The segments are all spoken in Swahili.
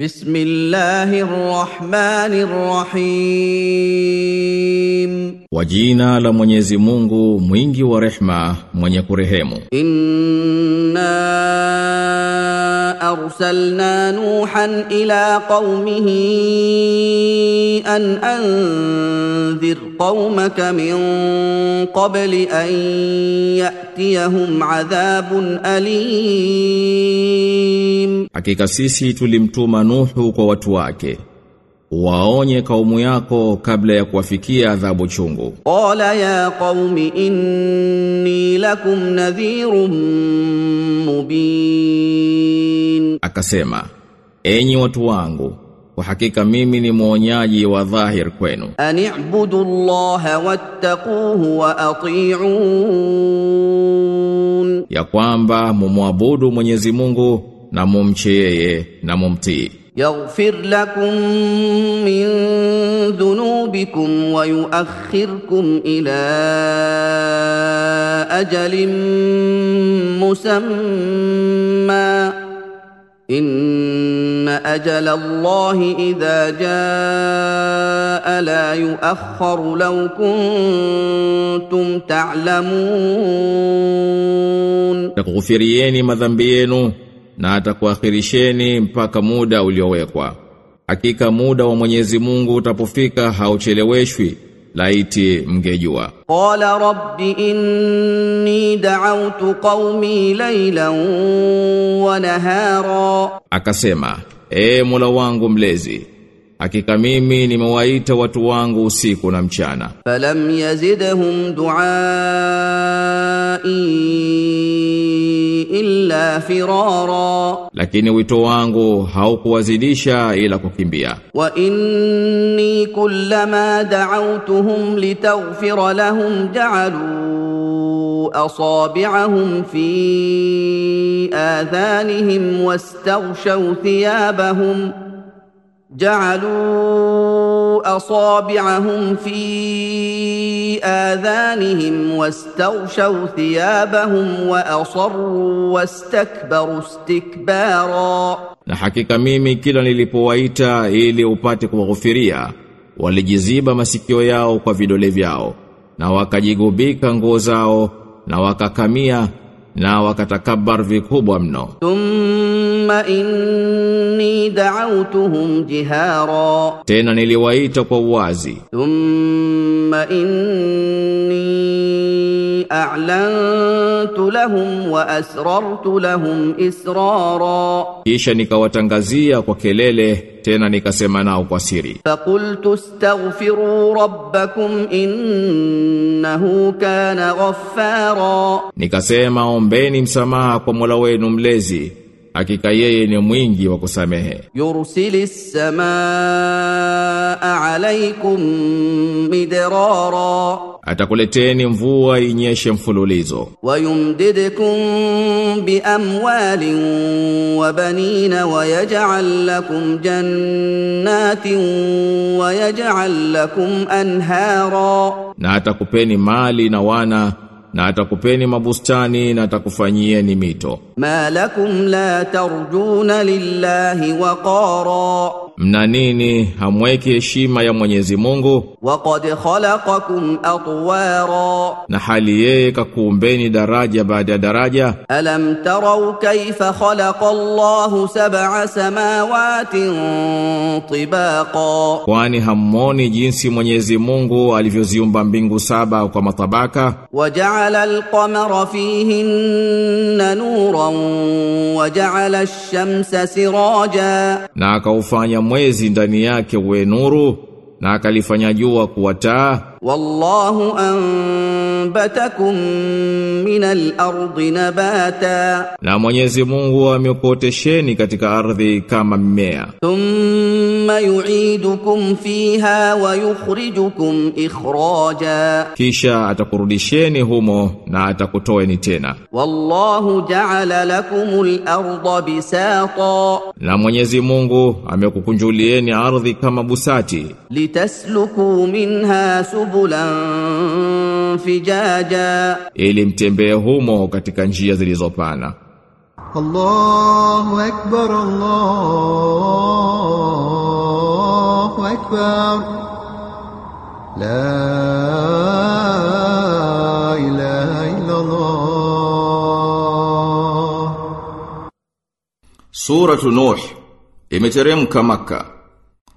بسم الله الرحمن الرحيم وجينا لمنيزي مungu مwingi ورحمة mwenye kurehemu. إنا أرسلنا نوحا إلى قومه أن أنذر قومك من قبل أن يأتي يأتيهم عذاب أليم Hakika sisi tulimtuma Nuhu kwa watu wake waonye kaumu yako kabla ya kuwafikia adhabu chungu قال يا قوم إني لكم نذير مبين akasema enyi watu wangu kwa hakika mimi ni mwonyaji wa dhahir kwenu. Ani'budu Allah wattaquhu wa ati'un. Ya kwamba mumwabudu Mwenyezi Mungu na mumche yeye na mumtii. Yaghfir lakum min dhunubikum wa yuakhirkum ila ajalin musamma. Inna أجل الله إذا جاء لا يؤخر لو كنتم تعلمون Atakughufirieni madhambi yenu na atakuakhirisheni mpaka muda uliowekwa. Hakika muda wa Mwenyezi Mungu utapofika haucheleweshwi laiti mngejua. قال رب إني دعوت قومي ليلا ونهارا Akasema, E Mola wangu mlezi Hakika mimi nimewaita watu wangu usiku na mchana. Falam yazidhum duai illa firara, lakini wito wangu haukuwazidisha ila kukimbia. Wa inni kullama da'awtuhum litaghfira lahum ja'alu أصابعهم في آذانهم واستغشوا ثيابهم جعلوا أصابعهم في آذانهم واستغشوا ثيابهم وأصروا واستكبروا استكبارا Na hakika mimi kila nilipowaita ili upate kuwaghufiria walijiziba masikio yao kwa vidole vyao na wakajigubika nguo zao na wakakamia na wakatakabar vikubwa mno. Thumma inni da'awtuhum jihara, tena niliwaita kwa uwazi. Thumma inni a'lantu lahum wa asrartu lahum israra. Kisha nikawatangazia kwa kelele tena nikasema nao kwa siri. Faqultu astaghfiru rabbakum innahu kana ghaffara. Nikasema ombeni msamaha kwa Mola wenu mlezi. Hakika yeye ni mwingi wa kusamehe. yursili samaa alaikum midrara, atakuleteni mvua inyeshe mfululizo. Wayumdidukum biamwalin wa banina wayaj'al lakum jannatin wayaj'al lakum anhara, na atakupeni mali na wana na atakupeni mabustani na atakufanyieni mito. Ma lakum la tarjuna lillahi waqara mna nini hamweki heshima ya Mwenyezi Mungu? Waqad khalaqakum atwara, na hali yeye kakuumbeni daraja baada ya daraja. Alam tarau kaifa khalaqa Allahu sab'a samawatin tibaqa, kwani hammoni jinsi Mwenyezi Mungu alivyoziumba mbingu saba kwa matabaka. Waja'ala al-qamara fihinna nuran waja'ala ash-shamsa siraja, na akaufanya mwezi ndani yake uwe nuru na akalifanya jua kuwa taa wallahu anbatakum min ardi nabata, na Mwenyezi Mungu amekuotesheni katika ardhi kama mmea. Thumma yu'idukum fiha wa yukhrijukum ikhraja, kisha atakurudisheni humo na atakutoeni tena. Wallahu ja'ala lakumul arda bisata, na Mwenyezi Mungu amekukunjulieni ardhi kama busati. Litasluku minha subulan fijaja, ili mtembee humo katika njia zilizopana. Allahu akbar, Allahu akbar, la ilaha illa Allah. Suratu Nuh imeteremka Makkah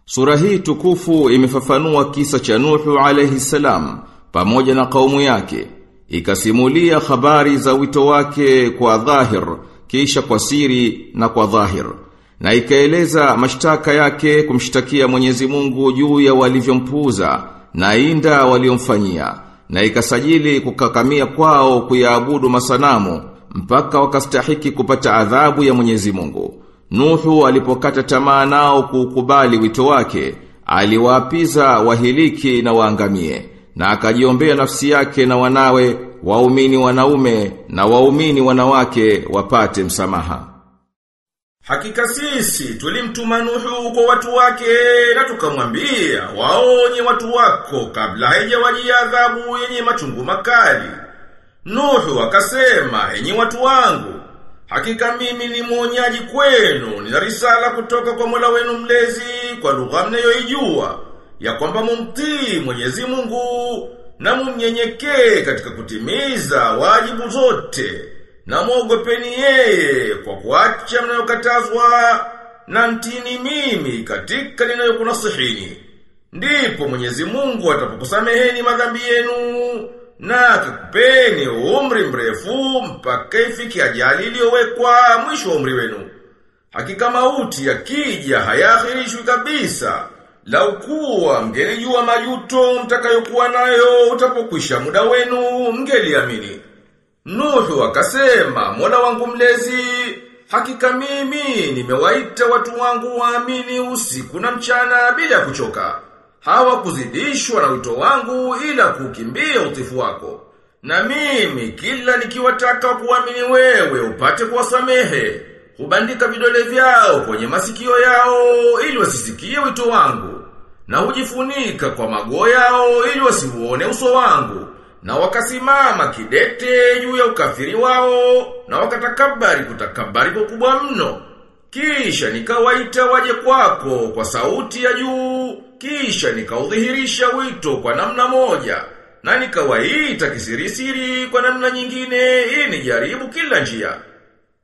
Sura hii tukufu imefafanua kisa cha Nuhu alayhi salam pamoja na kaumu yake. Ikasimulia habari za wito wake kwa dhahir, kisha kwa siri na kwa dhahir. Na ikaeleza mashtaka yake kumshtakia Mwenyezi Mungu juu ya walivyompuuza na inda waliomfanyia. Na ikasajili kukakamia kwao kuyaabudu masanamu mpaka wakastahiki kupata adhabu ya Mwenyezi Mungu. Nuhu alipokata tamaa nao kukubali wito wake, aliwaapiza wahiliki na waangamie, na akajiombea nafsi yake na wanawe, waumini wanaume na waumini wanawake wapate msamaha. Hakika sisi tulimtuma Nuhu kwa watu wake na tukamwambia waonye watu wako kabla haijawajia adhabu yenye machungu makali. Nuhu akasema, enyi watu wangu, hakika mimi ni mwonyaji kwenu, nina risala kutoka kwa Mola wenu mlezi kwa lugha mnayoijua, ya kwamba mumtii Mwenyezi Mungu na mumnyenyekee katika kutimiza wajibu zote na mwogopeni yeye kwa kuacha mnayokatazwa na mtini mimi katika ninayokunasihini. Ndipo Mwenyezi Mungu atapokusameheni madhambi yenu na akakupeni umri mrefu mpaka ifike ajali iliyowekwa mwisho wa umri wenu. Hakika mauti yakija hayaahirishwi kabisa. Lau kuwa mngelijua majuto mtakayokuwa nayo utapokwisha muda wenu mngeliamini. Nuhu akasema, Mola wangu mlezi, hakika mimi nimewaita watu wangu waamini usiku na mchana bila kuchoka. Hawakuzidishwa na wito wangu ila kukimbia utifu wako. Na mimi kila nikiwataka kuamini wewe upate kuwasamehe, hubandika vidole vyao kwenye masikio yao ili wasisikie wito wangu, na ujifunika kwa mago yao ili wasiuone uso wangu na wakasimama kidete juu ya ukafiri wao na wakatakabari kutakabari kwa kubwa mno. Kisha nikawaita waje kwako kwa sauti ya juu kisha nikaudhihirisha wito kwa namna moja na nikawaita kisirisiri kwa namna nyingine ili nijaribu kila njia.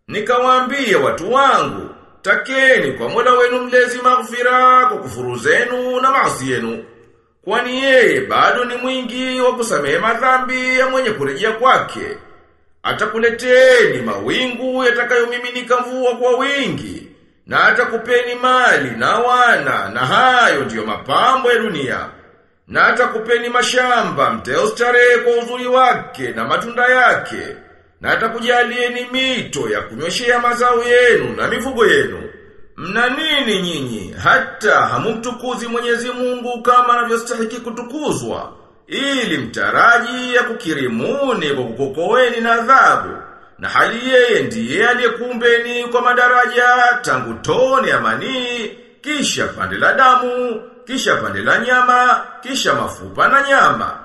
Nikawaambia watu wangu takeni kwa Mola wenu mlezi maghfira kwa kufuru zenu na maasi yenu Kwani yeye bado ni mwingi wa kusamehe madhambi ya mwenye kurejea kwake. Atakuleteni mawingu yatakayomiminika mvua kwa wingi, na atakupeni mali na wana, na hayo ndiyo mapambo ya dunia. Na atakupeni mashamba mteostare kwa uzuri wake na matunda yake, na atakujalieni mito ya kunyweshea mazao yenu na mifugo yenu. Mna nini nyinyi hata hamumtukuzi Mwenyezi Mungu kama anavyostahili kutukuzwa ili mtaraji ya kukirimuni kwa kukokoeni na adhabu na hali yeye ndiye aliyekumbeni kwa madaraja tangu tone ya manii kisha pande la damu kisha pande la nyama kisha mafupa na nyama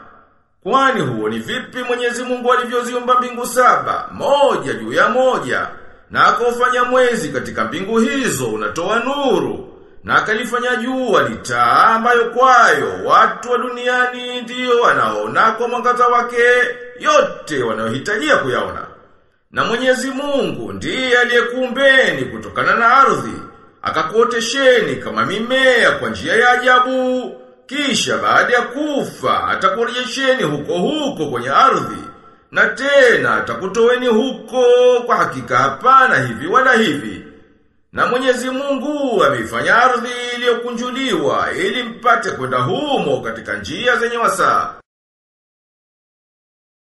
kwani huo ni vipi Mwenyezi Mungu alivyoziumba mbingu saba? Moja juu ya moja. Na akaufanya mwezi katika mbingu hizo unatoa nuru. Na akalifanya jua litaa ambayo kwayo. Watu wa duniani ndiyo wanaona kwa mwangaza wake. Yote wanayohitajia kuyaona. Na Mwenyezi Mungu ndiye aliyekuumbeni kutokana na ardhi, akakuotesheni kama mimea kwa njia ya ajabu, kisha baada ya kufa atakurejesheni huko huko kwenye ardhi na tena atakutoweni huko kwa hakika hapana hivi wala hivi. Na Mwenyezi Mungu ameifanya ardhi iliyokunjuliwa ili mpate kwenda humo katika njia zenye wasaa.